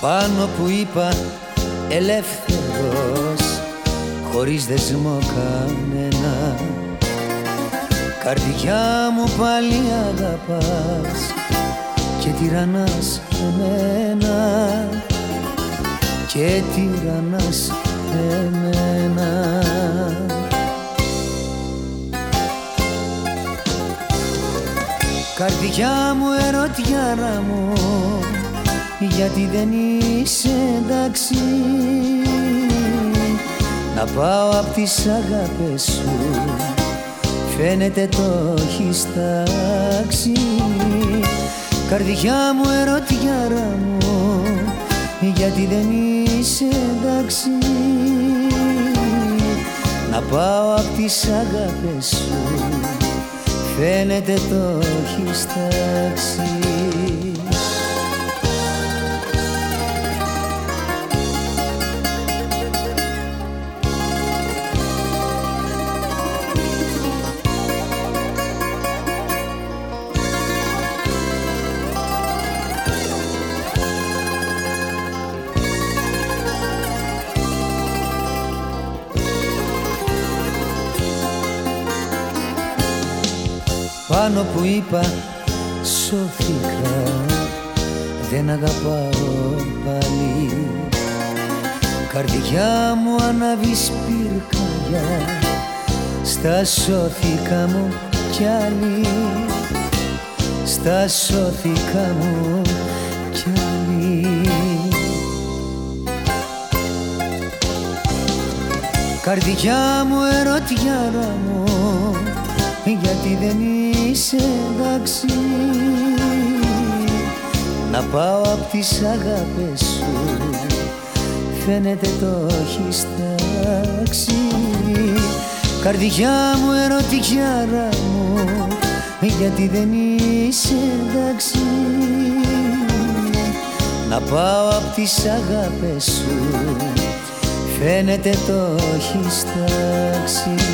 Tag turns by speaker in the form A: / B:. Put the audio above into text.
A: πάνω που είπα ελεύθερος χωρίς δεσμό κανένα. Καρδιά μου πάλι αγαπάς και τυραννάς εμένα. Και τυραννάς εμένα Καρδιά μου ερωτιάρα μου γιατί δεν είσαι εντάξει. Να πάω απ' τις αγάπες σου. Φαίνεται το έχεις τάξει. Καρδιά μου ερωτιάρα μου. Γιατί δεν είσαι εντάξει. Να πάω απ' τις αγάπες σου. Φαίνεται το έχεις τάξει πάνω που είπα σώθηκα δεν αγαπάω πάλι Καρδιά μου ανάβεις πυρκαγιά στα σώθηκα μου κι άλλοι. Στα σώθηκα μου κι άλλοι. Καρδιά μου ερωτιάρα μου γιατί δεν είσαι εντάξει. Να πάω απ' τις αγάπες σου. Φαίνεται το έχεις τάξει. Καρδιά μου ερωτικιάρα μου. Γιατί δεν είσαι εντάξει. Να πάω απ' τις αγάπες σου. Φαίνεται το έχεις τάξει